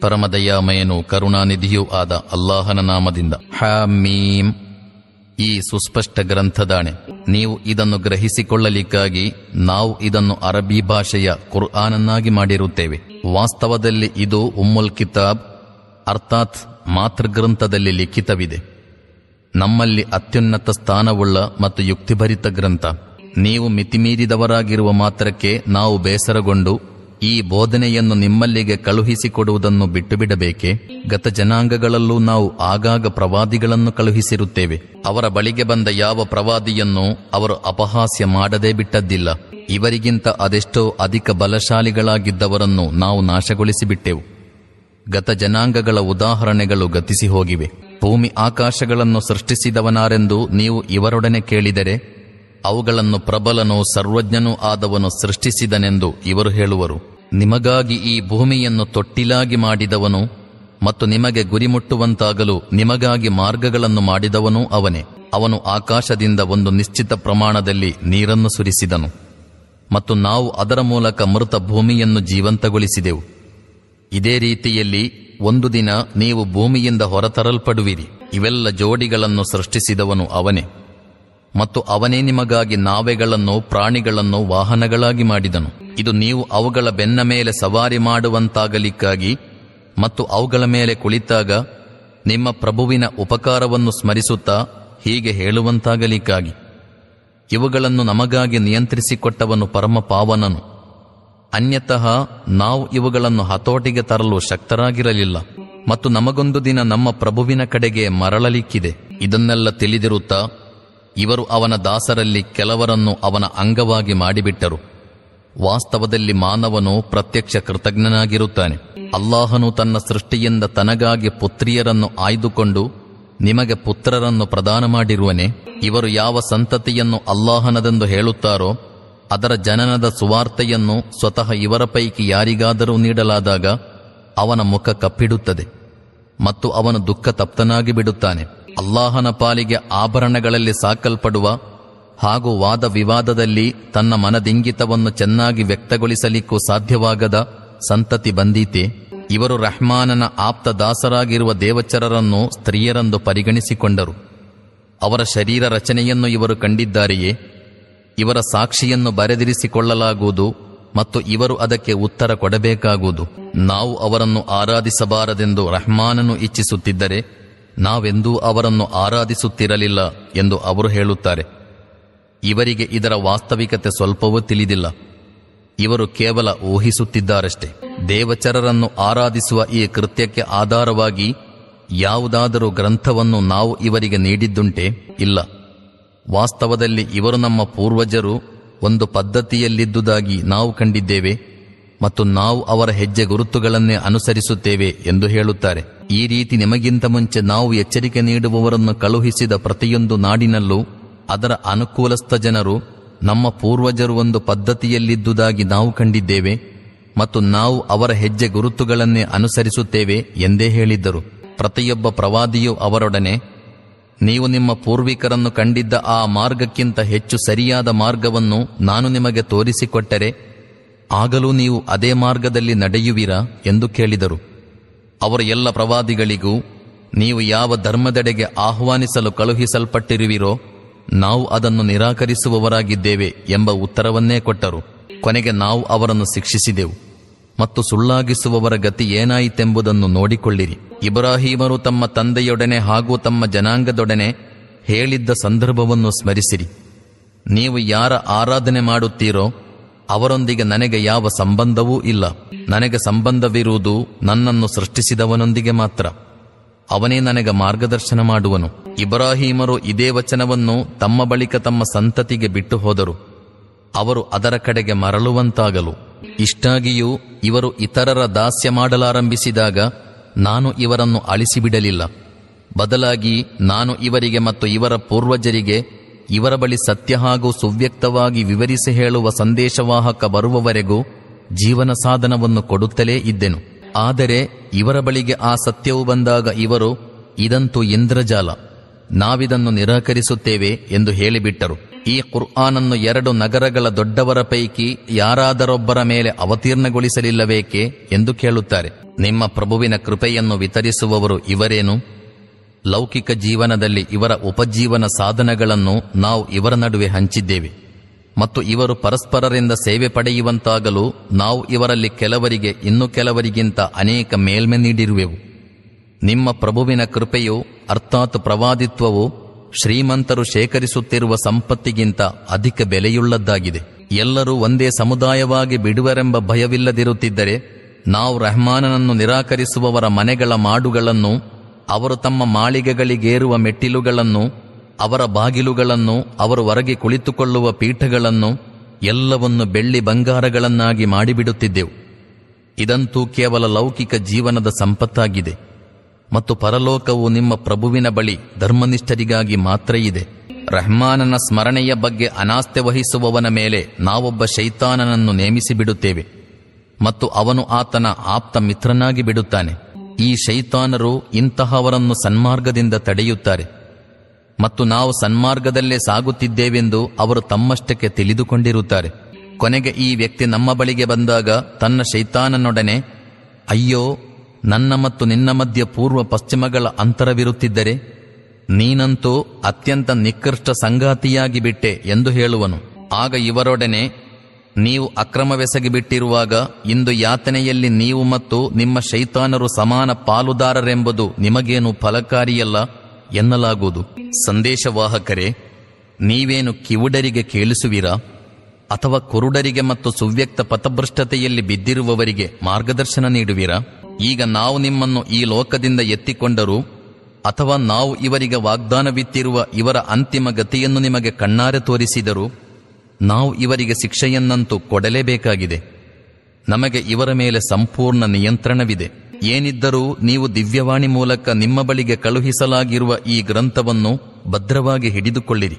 ಪರಮದಯಾಮಯನು ಕರುಣಾನಿಧಿಯೂ ಆದ ಅಲ್ಲಾಹನ ನಾಮದಿಂದ. ಹಾಮೀಂ ಈ ಸುಸ್ಪಷ್ಟ ಗ್ರಂಥದಾಣೆ. ನೀವು ಇದನ್ನು ಗ್ರಹಿಸಿಕೊಳ್ಳಲಿಕ್ಕಾಗಿ ನಾವು ಇದನ್ನು ಅರಬಿ ಭಾಷೆಯ ಕುರ್ಆನನ್ನಾಗಿ ಮಾಡಿರುತ್ತೇವೆ. ವಾಸ್ತವದಲ್ಲಿ ಇದು ಉಮ್ಮುಲ್ ಕಿತಾಬ್, ಅರ್ಥಾತ್ ಮಾತೃಗ್ರಂಥದಲ್ಲಿ ಲಿಖಿತವಿದೆ. ನಮ್ಮಲ್ಲಿ ಅತ್ಯುನ್ನತ ಸ್ಥಾನವುಳ್ಳ ಮತ್ತು ಯುಕ್ತಿಭರಿತ ಗ್ರಂಥ. ನೀವು ಮಿತಿಮೀರಿದವರಾಗಿರುವ ಮಾತ್ರಕ್ಕೆ ನಾವು ಬೇಸರಗೊಂಡು ಈ ಬೋಧನೆಯನ್ನು ನಿಮ್ಮಲ್ಲಿಗೆ ಕಳುಹಿಸಿಕೊಡುವುದನ್ನು ಬಿಟ್ಟು ಬಿಡಬೇಕೆ ಗತ ಜನಾಂಗಗಳಲ್ಲೂ ನಾವು ಆಗಾಗ ಪ್ರವಾದಿಗಳನ್ನು ಕಳುಹಿಸಿರುತ್ತೇವೆ. ಅವರ ಬಳಿಗೆ ಬಂದ ಯಾವ ಪ್ರವಾದಿಯನ್ನು ಅವರು ಅಪಹಾಸ್ಯ ಮಾಡದೇ ಬಿಟ್ಟದ್ದಿಲ್ಲ. ಇವರಿಗಿಂತ ಅದೆಷ್ಟೋ ಅಧಿಕ ಬಲಶಾಲಿಗಳಾಗಿದ್ದವರನ್ನು ನಾವು ನಾಶಗೊಳಿಸಿಬಿಟ್ಟೆವು. ಗತ ಜನಾಂಗಗಳ ಉದಾಹರಣೆಗಳು ಗತಿಸಿ ಹೋಗಿವೆ. ಭೂಮಿ ಆಕಾಶಗಳನ್ನು ಸೃಷ್ಟಿಸಿದವನಾರೆಂದು ನೀವು ಇವರೊಡನೆ ಕೇಳಿದರೆ ಅವುಗಳನ್ನು ಪ್ರಬಲನೂ ಸರ್ವಜ್ಞನೂ ಆದವನು ಸೃಷ್ಟಿಸಿದನೆಂದು ಇವರು ಹೇಳುವರು. ನಿಮಗಾಗಿ ಈ ಭೂಮಿಯನ್ನು ತೊಟ್ಟಿಲಾಗಿ ಮಾಡಿದವನು ಮತ್ತು ನಿಮಗೆ ಗುರಿಮುಟ್ಟುವಂತಾಗಲು ನಿಮಗಾಗಿ ಮಾರ್ಗಗಳನ್ನು ಮಾಡಿದವನೂ ಅವನೇ. ಅವನು ಆಕಾಶದಿಂದ ಒಂದು ನಿಶ್ಚಿತ ಪ್ರಮಾಣದಲ್ಲಿ ನೀರನ್ನು ಸುರಿಸಿದನು. ಮತ್ತು ನಾವು ಅದರ ಮೂಲಕ ಮೃತ ಭೂಮಿಯನ್ನು ಜೀವಂತಗೊಳಿಸಿದೆವು. ಇದೇ ರೀತಿಯಲ್ಲಿ ಒಂದು ದಿನ ನೀವು ಭೂಮಿಯಿಂದ ಹೊರತರಲ್ಪಡುವಿರಿ. ಇವೆಲ್ಲ ಜೋಡಿಗಳನ್ನು ಸೃಷ್ಟಿಸಿದವನು ಅವನೇ. ಮತ್ತು ಅವನೇ ನಿಮಗಾಗಿ ನಾವೆಗಳನ್ನು, ಪ್ರಾಣಿಗಳನ್ನು ವಾಹನಗಳಾಗಿ ಮಾಡಿದನು. ಇದು ನೀವು ಅವುಗಳ ಬೆನ್ನ ಮೇಲೆ ಸವಾರಿ ಮಾಡುವಂತಾಗಲಿಕ್ಕಾಗಿ ಮತ್ತು ಅವುಗಳ ಮೇಲೆ ಕುಳಿತಾಗ ನಿಮ್ಮ ಪ್ರಭುವಿನ ಉಪಕಾರವನ್ನು ಸ್ಮರಿಸುತ್ತಾ ಹೀಗೆ ಹೇಳುವಂತಾಗಲಿಕ್ಕಾಗಿ. ಇವುಗಳನ್ನು ನಮಗಾಗಿ ನಿಯಂತ್ರಿಸಿಕೊಟ್ಟವನು ಪರಮ ಪಾವನನು. ಅನ್ಯತಃ ನಾವು ಇವುಗಳನ್ನು ಹತೋಟಿಗೆ ತರಲು ಶಕ್ತರಾಗಿರಲಿಲ್ಲ ಮತ್ತು ನಮಗೊಂದು ದಿನ ನಮ್ಮ ಪ್ರಭುವಿನ ಕಡೆಗೆ ಮರಳಲಿಕ್ಕಿದೆ. ಇದನ್ನೆಲ್ಲ ತಿಳಿದಿರುತ್ತಾ ಇವರು ಅವನ ದಾಸರಲ್ಲಿ ಕೆಲವರನ್ನು ಅವನ ಅಂಗವಾಗಿ ಮಾಡಿಬಿಟ್ಟರು. ವಾಸ್ತವದಲ್ಲಿ ಮಾನವನು ಪ್ರತ್ಯಕ್ಷ ಕೃತಜ್ಞನಾಗಿರುತ್ತಾನೆ. ಅಲ್ಲಾಹನು ತನ್ನ ಸೃಷ್ಟಿಯಿಂದ ತನಗಾಗಿ ಪುತ್ರಿಯರನ್ನು ಆಯ್ದುಕೊಂಡು ನಿಮಗೆ ಪುತ್ರರನ್ನು ಪ್ರದಾನ ಮಾಡಿರುವನೆ. ಇವರು ಯಾವ ಸಂತತಿಯನ್ನು ಅಲ್ಲಾಹನದೆಂದು ಹೇಳುತ್ತಾರೋ, ಅದರ ಜನನದ ಸುವಾರ್ತೆಯನ್ನು ಸ್ವತಃ ಇವರ ಪೈಕಿ ಯಾರಿಗಾದರೂ ನೀಡಲಾದಾಗ ಅವನ ಮುಖ ಕಪ್ಪಿಡುತ್ತದೆ. ಮತ್ತು ಅವನು ದುಃಖ ತಪ್ತನಾಗಿ ಬಿಡುತ್ತಾನೆ. ಅಲ್ಲಾಹನ ಪಾಲಿಗೆ ಆಭರಣಗಳಲ್ಲಿ ಸಾಕಲ್ಪಡುವ ಹಾಗೂ ವಾದ ವಿವಾದದಲ್ಲಿ ತನ್ನ ಮನದಿಂಗಿತವನ್ನು ಚೆನ್ನಾಗಿ ವ್ಯಕ್ತಗೊಳಿಸಲಿಕ್ಕೂ ಸಾಧ್ಯವಾಗದ ಸಂತತಿ ಬಂದೀತೆ. ಇವರು ರಹ್ಮಾನನ ಆಪ್ತ ದಾಸರಾಗಿರುವ ದೇವಚರರನ್ನು ಸ್ತ್ರೀಯರೆಂದು ಪರಿಗಣಿಸಿಕೊಂಡರು. ಅವರ ಶರೀರ ರಚನೆಯನ್ನು ಇವರು ಕಂಡಿದ್ದಾರೆಯೇ? ಇವರ ಸಾಕ್ಷಿಯನ್ನು ಬರೆದಿರಿಸಿಕೊಳ್ಳಲಾಗುವುದು ಮತ್ತು ಇವರು ಅದಕ್ಕೆ ಉತ್ತರ ಕೊಡಬೇಕಾಗುವುದು. ನಾವು ಅವರನ್ನು ಆರಾಧಿಸಬಾರದೆಂದು ರಹ್ಮಾನನು ಇಚ್ಛಿಸುತ್ತಿದ್ದರೆ, ನಾವೆಂದೂ ಅವರನ್ನು ಆರಾಧಿಸುತ್ತಿರಲಿಲ್ಲ ಎಂದು ಅವರು ಹೇಳುತ್ತಾರೆ. ಇವರಿಗೆ ಇದರ ವಾಸ್ತವಿಕತೆ ಸ್ವಲ್ಪವೂ ತಿಳಿದಿಲ್ಲ. ಇವರು ಕೇವಲ ಊಹಿಸುತ್ತಿದ್ದಾರಷ್ಟೆ. ದೇವಚರರನ್ನು ಆರಾಧಿಸುವ ಈ ಕೃತ್ಯಕ್ಕೆ ಆಧಾರವಾಗಿ ಯಾವುದಾದರೂ ಗ್ರಂಥವನ್ನು ನಾವು ಇವರಿಗೆ ನೀಡಿದ್ದುಂಟೆ? ಇಲ್ಲ. ವಾಸ್ತವದಲ್ಲಿ ಇವರು ನಮ್ಮ ಪೂರ್ವಜರು ಒಂದು ಪದ್ಧತಿಯಲ್ಲಿದ್ದುದಾಗಿ ನಾವು ಕಂಡಿದ್ದೇವೆ ಮತ್ತು ನಾವು ಅವರ ಹೆಜ್ಜೆ ಗುರುತುಗಳನ್ನೇ ಅನುಸರಿಸುತ್ತೇವೆ ಎಂದು ಹೇಳುತ್ತಾರೆ. ಈ ರೀತಿ ನಿಮಗಿಂತ ಮುಂಚೆ ನಾವು ಎಚ್ಚರಿಕೆ ನೀಡುವವರನ್ನು ಕಳುಹಿಸಿದ ಪ್ರತಿಯೊಂದು ನಾಡಿನಲ್ಲೂ ಅದರ ಅನುಕೂಲಸ್ಥ ಜನರು ನಮ್ಮ ಪೂರ್ವಜರು ಒಂದು ಪದ್ಧತಿಯಲ್ಲಿದ್ದುದಾಗಿ ನಾವು ಕಂಡಿದ್ದೇವೆ ಮತ್ತು ನಾವು ಅವರ ಹೆಜ್ಜೆ ಗುರುತುಗಳನ್ನೇ ಅನುಸರಿಸುತ್ತೇವೆ ಎಂದೇ ಹೇಳಿದ್ದರು. ಪ್ರತಿಯೊಬ್ಬ ಪ್ರವಾದಿಯೂ ಅವರೊಡನೆ ನೀವು ನಿಮ್ಮ ಪೂರ್ವಿಕರನ್ನು ಕಂಡಿದ್ದ ಆ ಮಾರ್ಗಕ್ಕಿಂತ ಹೆಚ್ಚು ಸರಿಯಾದ ಮಾರ್ಗವನ್ನು ನಾನು ನಿಮಗೆ ತೋರಿಸಿಕೊಟ್ಟರೆ ಆಗಲೂ ನೀವು ಅದೇ ಮಾರ್ಗದಲ್ಲಿ ನಡೆಯುವಿರಾ ಎಂದು ಕೇಳಿದರು. ಅವರು ಎಲ್ಲ ಪ್ರವಾದಿಗಳಿಗೂ, ನೀವು ಯಾವ ಧರ್ಮದೆಡೆಗೆ ಆಹ್ವಾನಿಸಲು ಕಳುಹಿಸಲ್ಪಟ್ಟಿರುವಿರೋ, ನಾವು ಅದನ್ನು ನಿರಾಕರಿಸುವವರಾಗಿದ್ದೇವೆ ಎಂಬ ಉತ್ತರವನ್ನೇ ಕೊಟ್ಟರು. ಕೊನೆಗೆ ನಾವು ಅವರನ್ನು ಶಿಕ್ಷಿಸಿದೆವು. ಮತ್ತು ಸುಳ್ಳಾಗಿಸುವವರ ಗತಿ ಏನಾಯಿತೆಂಬುದನ್ನು ನೋಡಿಕೊಳ್ಳಿರಿ. ಇಬ್ರಾಹೀಮರು ತಮ್ಮ ತಂದೆಯೊಡನೆ ಹಾಗೂ ತಮ್ಮ ಜನಾಂಗದೊಡನೆ ಹೇಳಿದ್ದ ಸಂದರ್ಭವನ್ನು ಸ್ಮರಿಸಿರಿ. ನೀವು ಯಾರ ಆರಾಧನೆ ಮಾಡುತ್ತೀರೋ ಅವರೊಂದಿಗೆ ನನಗೆ ಯಾವ ಸಂಬಂಧವೂ ಇಲ್ಲ. ನನಗೆ ಸಂಬಂಧವಿರುವುದು ನನ್ನನ್ನು ಸೃಷ್ಟಿಸಿದವನೊಂದಿಗೆ ಮಾತ್ರ. ಅವನೇ ನನಗೆ ಮಾರ್ಗದರ್ಶನ ಮಾಡುವನು. ಇಬ್ರಾಹೀಮರು ಇದೇ ವಚನವನ್ನು ತಮ್ಮ ಬಳಿಕ ತಮ್ಮ ಸಂತತಿಗೆ ಬಿಟ್ಟು ಹೋದರು. ಅವರು ಅದರ ಕಡೆಗೆ ಮರಳುವಂತಾಗಲು. ಇಷ್ಟಾಗಿಯೂ ಇವರು ಇತರರ ದಾಸ್ಯ ಮಾಡಲಾರಂಭಿಸಿದಾಗ ನಾನು ಇವರನ್ನು ಅಳಿಸಿಬಿಡಲಿಲ್ಲ. ಬದಲಾಗಿ ನಾನು ಇವರಿಗೆ ಮತ್ತು ಇವರ ಪೂರ್ವಜರಿಗೆ ಇವರ ಬಳಿ ಸತ್ಯ ಹಾಗೂ ಸುವ್ಯಕ್ತವಾಗಿ ವಿವರಿಸಿ ಹೇಳುವ ಸಂದೇಶವಾಹಕ ಬರುವವರೆಗೂ ಜೀವನ ಸಾಧನವನ್ನು ಕೊಡುತ್ತಲೇ ಇದ್ದೆನು. ಆದರೆ ಇವರ ಬಳಿಗೆ ಆ ಸತ್ಯವು ಬಂದಾಗ ಇವರು, ಇದಂತೂ ಇಂದ್ರಜಾಲ. ನಾವಿದನ್ನು ನಿರಾಕರಿಸುತ್ತೇವೆ ಎಂದು ಹೇಳಿಬಿಟ್ಟರು. ಈ ಕುರ್ಆನನ್ನು ಎರಡು ನಗರಗಳ ದೊಡ್ಡವರ ಪೈಕಿ ಯಾರಾದರೊಬ್ಬರ ಮೇಲೆ ಅವತೀರ್ಣಗೊಳಿಸಲಿಲ್ಲಬೇಕೆ ಎಂದು ಕೇಳುತ್ತಾರೆ. ನಿಮ್ಮ ಪ್ರಭುವಿನ ಕೃಪೆಯನ್ನು ವಿತರಿಸುವವರು ಇವರೇನು? ಲೌಕಿಕ ಜೀವನದಲ್ಲಿ ಇವರ ಉಪಜೀವನ ಸಾಧನಗಳನ್ನು ನಾವು ಇವರ ನಡುವೆ ಹಂಚಿದ್ದೇವೆ. ಮತ್ತು ಇವರು ಪರಸ್ಪರರಿಂದ ಸೇವೆ ಪಡೆಯುವಂತಾಗಲು ನಾವು ಇವರಲ್ಲಿ ಕೆಲವರಿಗೆ ಇನ್ನು ಕೆಲವರಿಗಿಂತ ಅನೇಕ ಮೇಲ್ಮೆ ನೀಡಿರುವೆವು. ನಿಮ್ಮ ಪ್ರಭುವಿನ ಕೃಪೆಯು, ಅರ್ಥಾತ್ ಪ್ರವಾದಿತ್ವವು ಶ್ರೀಮಂತರು ಶೇಖರಿಸುತ್ತಿರುವ ಸಂಪತ್ತಿಗಿಂತ ಅಧಿಕ ಬೆಲೆಯುಳ್ಳದ್ದಾಗಿದೆ. ಎಲ್ಲರೂ ಒಂದೇ ಸಮುದಾಯವಾಗಿ ಬಿಡುವರೆಂಬ ಭಯವಿಲ್ಲದಿರುತ್ತಿದ್ದರೆ, ನಾವು ರೆಹಮಾನನನ್ನು ನಿರಾಕರಿಸುವವರ ಮನೆಗಳ ಮಾಡುಗಳನ್ನು, ಅವರು ತಮ್ಮ ಮಾಳಿಗೆಗಳಿಗೇರುವ ಮೆಟ್ಟಿಲುಗಳನ್ನು, ಅವರ ಬಾಗಿಲುಗಳನ್ನು, ಅವರು ಹೊರಗೆ ಕುಳಿತುಕೊಳ್ಳುವ ಪೀಠಗಳನ್ನು, ಎಲ್ಲವನ್ನು ಬೆಳ್ಳಿ ಬಂಗಾರಗಳನ್ನಾಗಿ ಮಾಡಿಬಿಡುತ್ತಿದ್ದೆವು. ಇದಂತೂ ಕೇವಲ ಲೌಕಿಕ ಜೀವನದ ಸಂಪತ್ತಾಗಿದೆ. ಮತ್ತು ಪರಲೋಕವು ನಿಮ್ಮ ಪ್ರಭುವಿನ ಬಳಿ ಧರ್ಮನಿಷ್ಠರಿಗಾಗಿ ಮಾತ್ರ ಇದೆ. ರೆಹಮಾನನ ಸ್ಮರಣೆಯ ಬಗ್ಗೆ ಅನಾಸ್ಥೆ ವಹಿಸುವವನ ಮೇಲೆ ನಾವೊಬ್ಬ ಶೈತಾನನನ್ನು ನೇಮಿಸಿ ಬಿಡುತ್ತೇವೆ. ಮತ್ತು ಅವನು ಆತನ ಆಪ್ತ ಮಿತ್ರನಾಗಿ ಬಿಡುತ್ತಾನೆ. ಈ ಶೈತಾನರು ಇಂತಹವರನ್ನು ಸನ್ಮಾರ್ಗದಿಂದ ತಡೆಯುತ್ತಾರೆ. ಮತ್ತು ನಾವು ಸನ್ಮಾರ್ಗದಲ್ಲೇ ಸಾಗುತ್ತಿದ್ದೇವೆಂದು ಅವರು ತಮ್ಮಷ್ಟಕ್ಕೆ ತಿಳಿದುಕೊಂಡಿರುತ್ತಾರೆ. ಕೊನೆಗೆ ಈ ವ್ಯಕ್ತಿ ನಮ್ಮ ಬಳಿಗೆ ಬಂದಾಗ ತನ್ನ ಶೈತಾನನೊಡನೆ, ಅಯ್ಯೋ ನನ್ನ ಮತ್ತು ನಿನ್ನ ಮಧ್ಯ ಪೂರ್ವ ಪಶ್ಚಿಮಗಳ ಅಂತರವಿರುತ್ತಿದ್ದರೆ ನೀನಂತೂ ಅತ್ಯಂತ ನಿಕೃಷ್ಟ ಸಂಗಾತಿಯಾಗಿ ಬಿಟ್ಟೆ ಎಂದು ಹೇಳುವನು. ಆಗ ಇವರೊಡನೆ ನೀವು ಅಕ್ರಮವೆಸಗಿಬಿಟ್ಟಿರುವಾಗ ಇಂದು ಯಾತನೆಯಲ್ಲಿ ನೀವು ಮತ್ತು ನಿಮ್ಮ ಶೈತಾನರು ಸಮಾನ ಪಾಲುದಾರರೆಂಬುದು ನಿಮಗೇನು ಫಲಕಾರಿಯಲ್ಲ ಎನ್ನಲಾಗುವುದು. ಸಂದೇಶವಾಹಕರೇ, ನೀವೇನು ಕಿವುಡರಿಗೆ ಕೇಳಿಸುವಿರಾ? ಅಥವಾ ಕುರುಡರಿಗೆ ಮತ್ತು ಸುವ್ಯಕ್ತ ಪಥಭೃಷ್ಟತೆಯಲ್ಲಿ ಬಿದ್ದಿರುವವರಿಗೆ ಮಾರ್ಗದರ್ಶನ ನೀಡುವಿರಾ? ಈಗ ನಾವು ನಿಮ್ಮನ್ನು ಈ ಲೋಕದಿಂದ ಎತ್ತಿಕೊಂಡರೂ, ಅಥವಾ ನಾವು ಇವರಿಗೆ ವಾಗ್ದಾನವಿತ್ತಿರುವ ಇವರ ಅಂತಿಮ ಗತಿಯನ್ನು ನಿಮಗೆ ಕಣ್ಣಾರೆ ತೋರಿಸಿದರೂ, ನಾವು ಇವರಿಗೆ ಶಿಕ್ಷೆಯನ್ನಂತೂ ಕೊಡಲೇಬೇಕಾಗಿದೆ. ನಮಗೆ ಇವರ ಮೇಲೆ ಸಂಪೂರ್ಣ ನಿಯಂತ್ರಣವಿದೆ. ಏನಿದ್ದರೂ ನೀವು ದಿವ್ಯವಾಣಿ ಮೂಲಕ ನಿಮ್ಮ ಬಳಿಗೆ ಕಳುಹಿಸಲಾಗಿರುವ ಈ ಗ್ರಂಥವನ್ನು ಭದ್ರವಾಗಿ ಹಿಡಿದುಕೊಳ್ಳಿರಿ.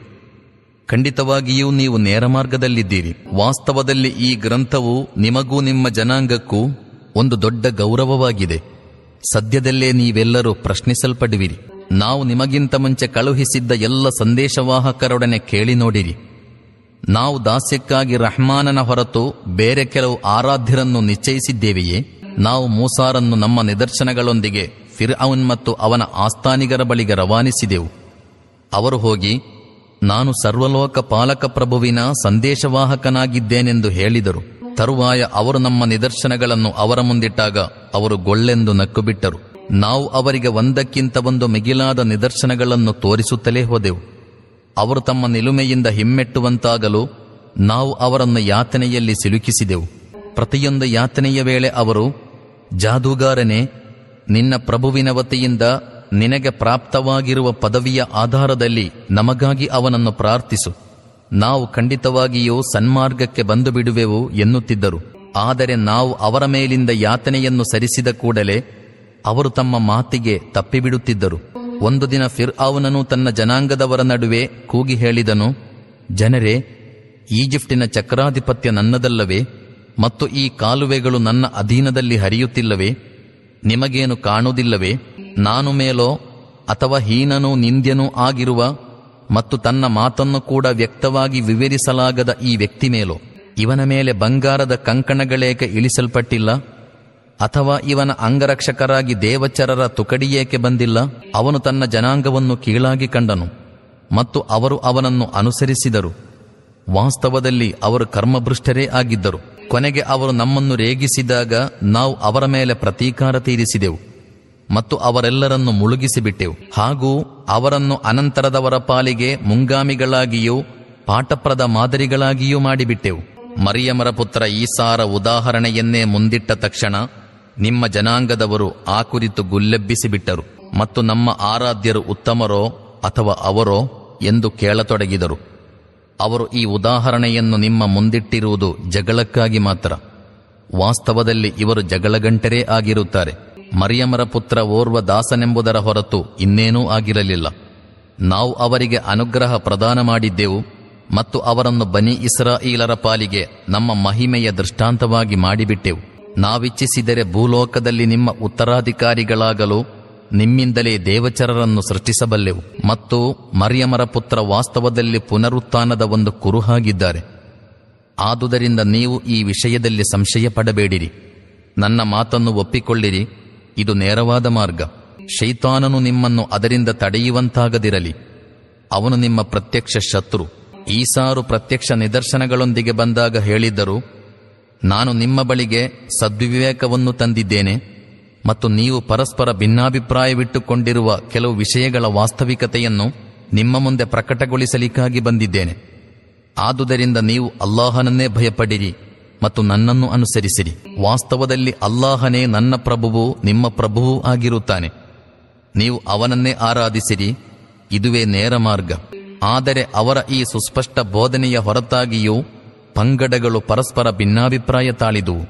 ಖಂಡಿತವಾಗಿಯೂ ನೀವು ನೇರ ಮಾರ್ಗದಲ್ಲಿದ್ದೀರಿ. ವಾಸ್ತವದಲ್ಲಿ ಈ ಗ್ರಂಥವು ನಿಮಗೂ ನಿಮ್ಮ ಜನಾಂಗಕ್ಕೂ ಒಂದು ದೊಡ್ಡ ಗೌರವವಾಗಿದೆ. ಸದ್ಯದಲ್ಲೇ ನೀವೆಲ್ಲರೂ ಪ್ರಶ್ನಿಸಲ್ಪಡುವಿರಿ. ನಾವು ನಿಮಗಿಂತ ಮುಂಚೆ ಕಳುಹಿಸಿದ್ದ ಎಲ್ಲ ಸಂದೇಶವಾಹಕರೊಡನೆ ಕೇಳಿ ನೋಡಿರಿ. ನಾವು ದಾಸ್ಯಕ್ಕಾಗಿ ರಹ್ಮಾನನ ಹೊರತು ಬೇರೆ ಕೆಲವು ಆರಾಧ್ಯರನ್ನು ನಿಶ್ಚಯಿಸಿದ್ದೇವೆಯೇ? ನಾವು ಮೂಸಾರನ್ನು ನಮ್ಮ ನಿದರ್ಶನಗಳೊಂದಿಗೆ ಫಿರ್ ಅವನ್ ಮತ್ತು ಅವನ ಆಸ್ಥಾನಿಗರ ಬಳಿಗೆ ರವಾನಿಸಿದೆವು. ಅವರು ಹೋಗಿ, ನಾನು ಸರ್ವಲೋಕ ಪಾಲಕ ಪ್ರಭುವಿನ ಸಂದೇಶವಾಹಕನಾಗಿದ್ದೇನೆಂದು ಹೇಳಿದರು. ತರುವಾಯ ಅವರು ನಮ್ಮ ನಿದರ್ಶನಗಳನ್ನು ಅವರ ಮುಂದಿಟ್ಟಾಗ ಅವರು ಗೊಳ್ಳೆಂದು ನಕ್ಕುಬಿಟ್ಟರು. ನಾವು ಅವರಿಗೆ ಒಂದಕ್ಕಿಂತ ಒಂದು ಮಿಗಿಲಾದ ನಿದರ್ಶನಗಳನ್ನು ತೋರಿಸುತ್ತಲೇ ಹೋದೆವು. ಅವರು ತಮ್ಮ ನಿಲುಮೆಯಿಂದ ಹಿಮ್ಮೆಟ್ಟುವಂತಾಗಲು ನಾವು ಅವರನ್ನು ಯಾತನೆಯಲ್ಲಿ ಸಿಲುಕಿಸಿದೆವು. ಪ್ರತಿಯೊಂದು ಯಾತನೆಯ ವೇಳೆ ಅವರು, ಜಾದೂಗಾರನೆ, ನಿನ್ನ ಪ್ರಭುವಿನ ವತಿಯಿಂದ ನಿನಗೆ ಪ್ರಾಪ್ತವಾಗಿರುವ ಪದವಿಯ ಆಧಾರದಲ್ಲಿ ನಮಗಾಗಿ ಅವನನ್ನು ಪ್ರಾರ್ಥಿಸು. ನಾವು ಖಂಡಿತವಾಗಿಯೂ ಸನ್ಮಾರ್ಗಕ್ಕೆ ಬಂದು ಬಿಡುವೆವು ಎನ್ನುತ್ತಿದ್ದರು. ಆದರೆ ನಾವು ಅವರ ಮೇಲಿಂದ ಯಾತನೆಯನ್ನು ಸರಿಸಿದ ಕೂಡಲೇ ಅವರು ತಮ್ಮ ಮಾತಿಗೆ ತಪ್ಪಿಬಿಡುತ್ತಿದ್ದರು. ಒಂದು ದಿನ ಫಿರ್ ತನ್ನ ಜನಾಂಗದವರ ನಡುವೆ ಕೂಗಿ ಹೇಳಿದನು, ಜನರೇ, ಈಜಿಪ್ಟಿನ ಚಕ್ರಾಧಿಪತ್ಯ ನನ್ನದಲ್ಲವೇ ಮತ್ತು ಈ ಕಾಲುವೆಗಳು ನನ್ನ ಅಧೀನದಲ್ಲಿ ಹರಿಯುತ್ತಿಲ್ಲವೇ? ನಿಮಗೇನು ಕಾಣುವುದಿಲ್ಲವೇ? ನಾನು ಮೇಲೋ ಅಥವಾ ಹೀನನೂ ನಿಂದ್ಯನೂ ಆಗಿರುವ ಮತ್ತು ತನ್ನ ಮಾತನ್ನು ಕೂಡ ವ್ಯಕ್ತವಾಗಿ ವಿವರಿಸಲಾಗದ ಈ ವ್ಯಕ್ತಿ ಮೇಲೋ, ಇವನ ಮೇಲೆ ಬಂಗಾರದ ಕಂಕಣಗಳೇಕೆ ಇಳಿಸಲ್ಪಟ್ಟಿಲ್ಲ? ಅಥವಾ ಇವನ ಅಂಗರಕ್ಷಕರಾಗಿ ದೇವಚರರ ತುಕಡಿಯೇಕೆ ಬಂದಿಲ್ಲ? ಅವನು ತನ್ನ ಜನಾಂಗವನ್ನು ಕೀಳಾಗಿ ಕಂಡನು ಮತ್ತು ಅವರು ಅವನನ್ನು ಅನುಸರಿಸಿದರು. ವಾಸ್ತವದಲ್ಲಿ ಅವರು ಕರ್ಮಭೃಷ್ಟರೇ ಆಗಿದ್ದರು. ಕೊನೆಗೆ ಅವರು ನಮ್ಮನ್ನು ರೇಗಿಸಿದಾಗ ನಾವು ಅವರ ಮೇಲೆ ಪ್ರತೀಕಾರ ತೀರಿಸಿದೆವು. ಮತ್ತು ಅವರೆಲ್ಲರನ್ನು ಮುಳುಗಿಸಿಬಿಟ್ಟೆವು. ಹಾಗೂ ಅವರನ್ನು ಅನಂತರದವರ ಪಾಲಿಗೆ ಮುಂಗಾಮಿಗಳಾಗಿಯೂ ಪಾಠಪ್ರದ ಮಾದರಿಗಳಾಗಿಯೂ ಮಾಡಿಬಿಟ್ಟೆವು. ಮರಿಯಮರ ಪುತ್ರ ಈಸಾರ ಉದಾಹರಣೆಯನ್ನೇ ಮುಂದಿಟ್ಟ ತಕ್ಷಣ ನಿಮ್ಮ ಜನಾಂಗದವರು ಆ ಕುರಿತು ಗುಲ್ಲೆಬ್ಬಿಸಿಬಿಟ್ಟರು ಮತ್ತು ನಮ್ಮ ಆರಾಧ್ಯರು ಉತ್ತಮರೋ ಅಥವಾ ಅವರೋ ಎಂದು ಕೇಳತೊಡಗಿದರು. ಅವರು ಈ ಉದಾಹರಣೆಯನ್ನು ನಿಮ್ಮ ಮುಂದಿಟ್ಟಿರುವುದು ಜಗಳಕ್ಕಾಗಿ ಮಾತ್ರ. ವಾಸ್ತವದಲ್ಲಿ ಇವರು ಜಗಳಗಂಟರೇ ಆಗಿರುತ್ತಾರೆ. ಮರಿಯಮರ ಪುತ್ರ ಓರ್ವ ದಾಸನೆಂಬುದರ ಹೊರತು ಇನ್ನೇನೂ ಆಗಿರಲಿಲ್ಲ. ನಾವು ಅವರಿಗೆ ಅನುಗ್ರಹ ಪ್ರದಾನ ಮಾಡಿದ್ದೆವು ಮತ್ತು ಅವರನ್ನು ಬನಿ ಇಸ್ರಾಯಿಲರ ಪಾಲಿಗೆ ನಮ್ಮ ಮಹಿಮೆಯ ದೃಷ್ಟಾಂತವಾಗಿ ಮಾಡಿಬಿಟ್ಟೆವು. ನಾವಿಚ್ಛಿಸಿದರೆ ಭೂಲೋಕದಲ್ಲಿ ನಿಮ್ಮ ಉತ್ತರಾಧಿಕಾರಿಗಳಾಗಲು ನಿಮ್ಮಿಂದಲೇ ದೇವಚರರನ್ನು ಸೃಷ್ಟಿಸಬಲ್ಲೆವು ಮತ್ತು ಮರಿಯಮರ ಪುತ್ರ ವಾಸ್ತವದಲ್ಲಿ ಪುನರುತ್ಥಾನದ ಒಂದು ಕುರುಹಾಗಿದ್ದಾರೆ. ಆದುದರಿಂದ ನೀವು ಈ ವಿಷಯದಲ್ಲಿ ಸಂಶಯ ಪಡಬೇಡಿರಿ ನನ್ನ ಮಾತನ್ನು ಒಪ್ಪಿಕೊಳ್ಳಿರಿ. ಇದು ನೇರವಾದ ಮಾರ್ಗ. ಶೈತಾನನು ನಿಮ್ಮನ್ನು ಅದರಿಂದ ತಡೆಯುವಂತಾಗದಿರಲಿ. ಅವನು ನಿಮ್ಮ ಪ್ರತ್ಯಕ್ಷ ಶತ್ರು. ಈಸಾರು ಪ್ರತ್ಯಕ್ಷ ನಿದರ್ಶನಗಳೊಂದಿಗೆ ಬಂದಾಗ ಹೇಳಿದ್ದರು, ನಾನು ನಿಮ್ಮ ಬಳಿಗೆ ಸದ್ವಿವೇಕವನ್ನು ತಂದಿದ್ದೇನೆ ಮತ್ತು ನೀವು ಪರಸ್ಪರ ಭಿನ್ನಾಭಿಪ್ರಾಯವಿಟ್ಟುಕೊಂಡಿರುವ ಕೆಲವು ವಿಷಯಗಳ ವಾಸ್ತವಿಕತೆಯನ್ನು ನಿಮ್ಮ ಮುಂದೆ ಪ್ರಕಟಗೊಳಿಸಲಿಕ್ಕಾಗಿ ಬಂದಿದ್ದೇನೆ. ಆದುದರಿಂದ ನೀವು ಅಲ್ಲಾಹನನ್ನೇ ಭಯಪಡಿರಿ. ಮತ್ತು ನನ್ನನ್ನು ಅನುಸರಿಸಿರಿ. ವಾಸ್ತವದಲ್ಲಿ ಅಲ್ಲಾಹನೇ ನನ್ನ ಪ್ರಭುವು ನಿಮ್ಮ ಪ್ರಭುವೂ ಆಗಿರುತ್ತಾನೆ. ನೀವು ಅವನನ್ನೇ ಆರಾಧಿಸಿರಿ, ಇದುವೇ ನೇರ ಮಾರ್ಗ. ಆದರೆ ಅವರ ಈ ಸುಸ್ಪಷ್ಟ ಬೋಧನೆಯ ಹೊರತಾಗಿಯೂ ಪಂಗಡಗಳು ಪರಸ್ಪರ ಭಿನ್ನಾಭಿಪ್ರಾಯ ತಾಳಿದುವು.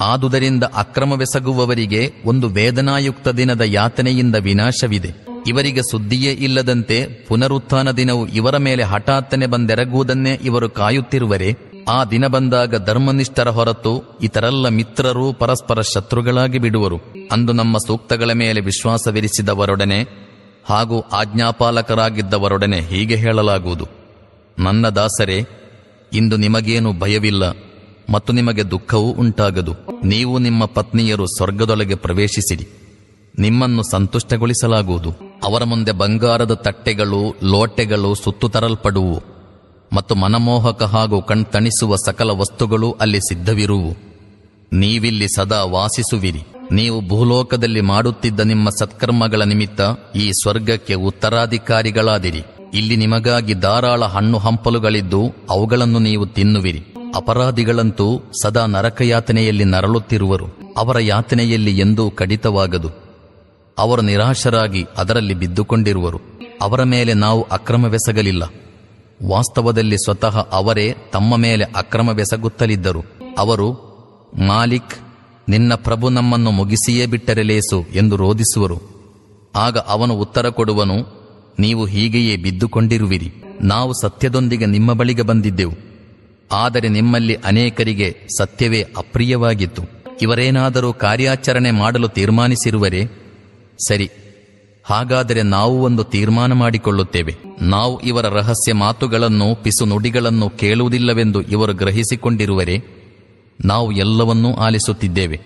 ಆದುದರಿಂದ ಅಕ್ರಮವೆಸಗುವವರಿಗೆ ಒಂದು ವೇದನಾಯುಕ್ತ ದಿನದ ಯಾತನೆಯಿಂದ ವಿನಾಶವಿದೆ. ಇವರಿಗೆ ಸುದ್ದಿಯೇ ಇಲ್ಲದಂತೆ ಪುನರುತ್ಥಾನ ದಿನವು ಇವರ ಮೇಲೆ ಹಠಾತ್ತನೆ ಬಂದೆರಗುವುದನ್ನೇ ಇವರು ಕಾಯುತ್ತಿರುವರೆ ಆ ದಿನ ಬಂದಾಗ ಧರ್ಮನಿಷ್ಠರ ಹೊರತು ಇತರೆಲ್ಲ ಮಿತ್ರರು ಪರಸ್ಪರ ಶತ್ರುಗಳಾಗಿ ಬಿಡುವರು. ಅಂದು ನಮ್ಮ ಸೂಕ್ತಗಳ ಮೇಲೆ ವಿಶ್ವಾಸವಿರಿಸಿದವರೊಡನೆ ಹಾಗೂ ಆಜ್ಞಾಪಾಲಕರಾಗಿದ್ದವರೊಡನೆ ಹೀಗೆ ಹೇಳಲಾಗುವುದು. ನನ್ನ ದಾಸರೇ, ಇಂದು ನಿಮಗೇನು ಭಯವಿಲ್ಲ ಮತ್ತು ನಿಮಗೆ ದುಃಖವೂ ಉಂಟಾಗದು. ನೀವು ನಿಮ್ಮ ಪತ್ನಿಯರು ಸ್ವರ್ಗದೊಳಗೆ ಪ್ರವೇಶಿಸಿರಿ. ನಿಮ್ಮನ್ನು ಸಂತುಷ್ಟಗೊಳಿಸಲಾಗುವುದು. ಅವರ ಮುಂದೆ ಬಂಗಾರದ ತಟ್ಟೆಗಳು, ಲೋಟೆಗಳು ಸುತ್ತು ತರಲ್ಪಡುವು ಮತ್ತು ಮನಮೋಹಕ ಹಾಗೂ ಕಣ್ತಣಿಸುವ ಸಕಲ ವಸ್ತುಗಳು ಅಲ್ಲಿ ಸಿದ್ಧವಿರುವು ನೀವಿಲ್ಲಿ ಸದಾ ವಾಸಿಸುವಿರಿ. ನೀವು ಭೂಲೋಕದಲ್ಲಿ ಮಾಡುತ್ತಿದ್ದ ನಿಮ್ಮ ಸತ್ಕರ್ಮಗಳ ನಿಮಿತ್ತ ಈ ಸ್ವರ್ಗಕ್ಕೆ ಉತ್ತರಾಧಿಕಾರಿಗಳಾದಿರಿ. ಇಲ್ಲಿ ನಿಮಗಾಗಿ ಧಾರಾಳ ಹಣ್ಣು ಹಂಪಲುಗಳಿದ್ದು ಅವುಗಳನ್ನು ನೀವು ತಿನ್ನುವಿರಿ. ಅಪರಾಧಿಗಳಂತೂ ಸದಾ ನರಕಯಾತನೆಯಲ್ಲಿ ನರಳುತ್ತಿರುವರು. ಅವರ ಯಾತನೆಯಲ್ಲಿ ಎಂದೂ ಕಡಿತವಾಗದು. ಅವರು ನಿರಾಶರಾಗಿ ಅದರಲ್ಲಿ ಬಿದ್ದುಕೊಂಡಿರುವರು. ಅವರ ಮೇಲೆ ನಾವು ಅಕ್ರಮವೆಸಗಲಿಲ್ಲ. ವಾಸ್ತವದಲ್ಲಿ ಸ್ವತಃ ಅವರೇ ತಮ್ಮ ಮೇಲೆ ಅಕ್ರಮವೆಸಗುತ್ತಲಿದ್ದರು ಅವರು, ಮಾಲಿಕ್, ನಿನ್ನ ಪ್ರಭು ನಮ್ಮನ್ನು ಮುಗಿಸಿಯೇ ಬಿಟ್ಟರೆ ಲೇಸು ಎಂದು ರೋಧಿಸುವರು. ಆಗ ಅವನು ಉತ್ತರ ಕೊಡುವನು, ನೀವು ಹೀಗೆಯೇ ಬಿದ್ದುಕೊಂಡಿರುವಿರಿ. ನಾವು ಸತ್ಯದೊಂದಿಗೆ ನಿಮ್ಮ ಬಳಿಗೆ ಬಂದಿದ್ದೆವು. ಆದರೆ ನಿಮ್ಮಲ್ಲಿ ಅನೇಕರಿಗೆ ಸತ್ಯವೇ ಅಪ್ರಿಯವಾಗಿತ್ತು. ಇವರೇನಾದರೂ ಕಾರ್ಯಾಚರಣೆ ಮಾಡಲು ತೀರ್ಮಾನಿಸಿರುವರೆ? ಸರಿ ಹಾಗಾದರೆ ನಾವು ಒಂದು ತೀರ್ಮಾನ ಮಾಡಿಕೊಳ್ಳುತ್ತೇವೆ. ನಾವು ಇವರ ರಹಸ್ಯ ಮಾತುಗಳನ್ನು, ಪಿಸು ನುಡಿಗಳನ್ನು ಕೇಳುವುದಿಲ್ಲವೆಂದು ಇವರು ಗ್ರಹಿಸಿಕೊಂಡಿರುವರೆ, ನಾವು ಎಲ್ಲವನ್ನೂ ಆಲಿಸುತ್ತಿದ್ದೇವೆ.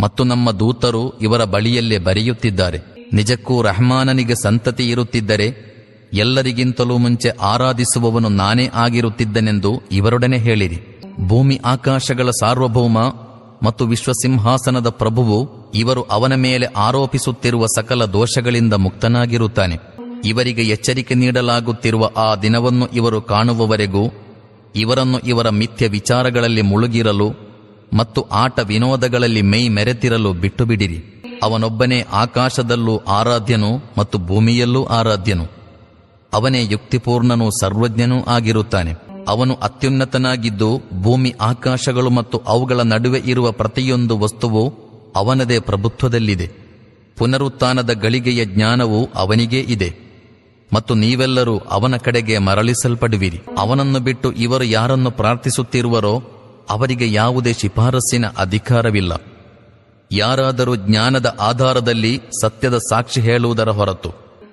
ಮತ್ತು ನಮ್ಮ ದೂತರು ಇವರ ಬಳಿಯಲ್ಲೇ ಬರೆಯುತ್ತಿದ್ದಾರೆ. ನಿಜಕ್ಕೂ ರಹಮಾನನಿಗೆ ಸಂತತಿ ಇರುತ್ತಿದ್ದರೆ, ಎಲ್ಲರಿಗಿಂತಲೂ ಮುಂಚೆ ಆರಾಧಿಸುವವನು ನಾನೇ ಆಗಿರುತ್ತಿದ್ದನೆಂದು ಇವರೊಡನೆ ಹೇಳಿರಿ. ಭೂಮಿ ಆಕಾಶಗಳ ಸಾರ್ವಭೌಮ ಮತ್ತು ವಿಶ್ವಸಿಂಹಾಸನದ ಪ್ರಭುವು ಇವರು ಅವನ ಮೇಲೆ ಆರೋಪಿಸುತ್ತಿರುವ ಸಕಲ ದೋಷಗಳಿಂದ ಮುಕ್ತನಾಗಿರುತ್ತಾನೆ. ಇವರಿಗೆ ಎಚ್ಚರಿಕೆ ನೀಡಲಾಗುತ್ತಿರುವ ಆ ದಿನವನ್ನು ಇವರು ಕಾಣುವವರೆಗೂ ಇವರನ್ನು ಇವರ ಮಿಥ್ಯ ವಿಚಾರಗಳಲ್ಲಿ ಮುಳುಗಿರಲು ಮತ್ತು ಆಟ ವಿನೋದಗಳಲ್ಲಿ ಮೈ ಮೆರೆತಿರಲು ಬಿಟ್ಟು ಬಿಡಿರಿ ಅವನೊಬ್ಬನೇ ಆಕಾಶದಲ್ಲೂ ಆರಾಧ್ಯನು ಮತ್ತು ಭೂಮಿಯಲ್ಲೂ ಆರಾಧ್ಯನು. ಅವನೇ ಯುಕ್ತಿಪೂರ್ಣನೂ ಸರ್ವಜ್ಞನೂ ಆಗಿರುತ್ತಾನೆ. ಅವನು ಅತ್ಯುನ್ನತನಾಗಿದ್ದು ಭೂಮಿ ಆಕಾಶಗಳು ಮತ್ತು ಅವುಗಳ ನಡುವೆ ಇರುವ ಪ್ರತಿಯೊಂದು ವಸ್ತುವು ಅವನದೇ ಪ್ರಭುತ್ವದಲ್ಲಿದೆ. ಪುನರುತ್ಥಾನದ ಗಳಿಗೆಯ ಜ್ಞಾನವು ಅವನಿಗೇ ಇದೆ. ಮತ್ತು ನೀವೆಲ್ಲರೂ ಅವನ ಕಡೆಗೆ ಮರಳಿಸಲ್ಪಡುವಿರಿ. ಅವನನ್ನು ಬಿಟ್ಟು ಇವರು ಯಾರನ್ನು ಪ್ರಾರ್ಥಿಸುತ್ತಿರುವರೋ ಅವರಿಗೆ ಯಾವುದೇ ಶಿಫಾರಸ್ಸಿನ ಅಧಿಕಾರವಿಲ್ಲ. ಯಾರಾದರೂ ಜ್ಞಾನದ ಆಧಾರದಲ್ಲಿ ಸತ್ಯದ ಸಾಕ್ಷಿ ಹೇಳುವುದರ ಹೊರತು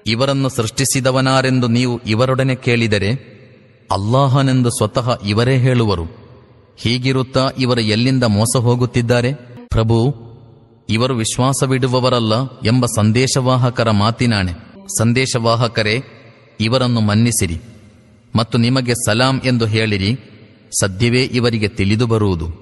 ಇವರನ್ನು ಸೃಷ್ಟಿಸಿದವನಾರೆಂದು ನೀವು ಇವರೊಡನೆ ಕೇಳಿದರೆ ಅಲ್ಲಾಹನೆಂದು ಸ್ವತಃ ಇವರೇ ಹೇಳುವರು. ಹೀಗಿರುತ್ತಾ ಇವರು ಎಲ್ಲಿಂದ ಮೋಸ ಹೋಗುತ್ತಿದ್ದಾರೆ? ಪ್ರಭು, ಇವರು ವಿಶ್ವಾಸವಿಡುವವರಲ್ಲ ಎಂಬ ಸಂದೇಶವಾಹಕರ ಮಾತಿನಾಣೆ. ಸಂದೇಶವಾಹಕರೇ, ಇವರನ್ನು ಮನ್ನಿಸಿರಿ ಮತ್ತು ನಿಮಗೆ ಸಲಾಂ ಎಂದು ಹೇಳಿರಿ. ಸದ್ಯವೇ ಇವರಿಗೆ ತಿಳಿದು ಬರುವುದು.